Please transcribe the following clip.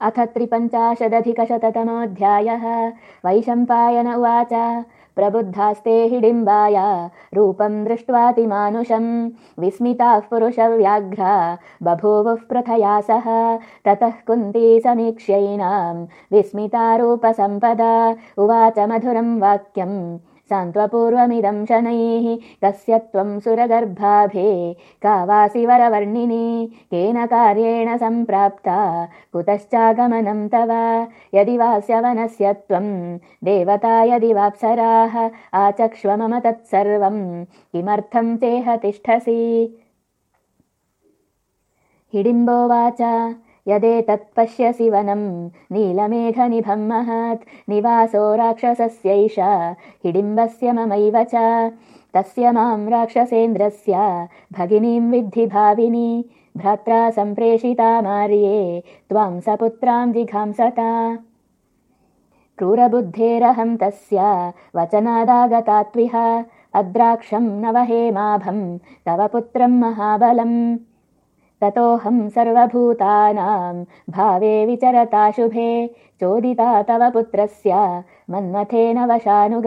अथ त्रिपञ्चाशदधिकशततमोऽध्यायः। वैशम्पायन उवाच। प्रबुद्धास्ते हिडिम्बाय। रूपं दृष्ट्वातिमानुषं विस्मिताः पुरुषव्याघ्रा। बभूवुः प्रथया सह। ततः कुन्ती समीक्ष्यैनां विस्मितारूपसम्पदा उवाच मधुरं वाक्यम् सान्त्वपूर्वमिदं शनैः कस्य त्वं सुरगर्भाभे। का वासि वरवर्णिनि केन कार्येण सम्प्राप्ता? कुतश्चागमनं तव? यदि वास्य वनस्य त्वं देवता यदि वाप्सराः आचक्ष्व मम तत्सर्वं। किमर्थं तेह तिष्ठसि? हिडिम्बोवाच यदेतत्पश्यसि वनं नीलमेघनिभं महत्। निवासो राक्षसस्यैष हिडिम्बस्य ममैव च। तस्य मां राक्षसेन्द्रस्य। भगिनीं विद्धि भाविनी। भ्रात्रा सम्प्रेषिता मार्ये। त्वां सपुत्रां जिघांसता। क्रूरबुद्धेरहं तस्य। वचनादागतात्विह। अद्राक्षं नवहेमाभं तव पुत्रं महाबलम् ततोऽहं सर्वभूतानां भावे विचरता शुभे चोदिता तव पुत्रस्य मन्मथेन वशानुग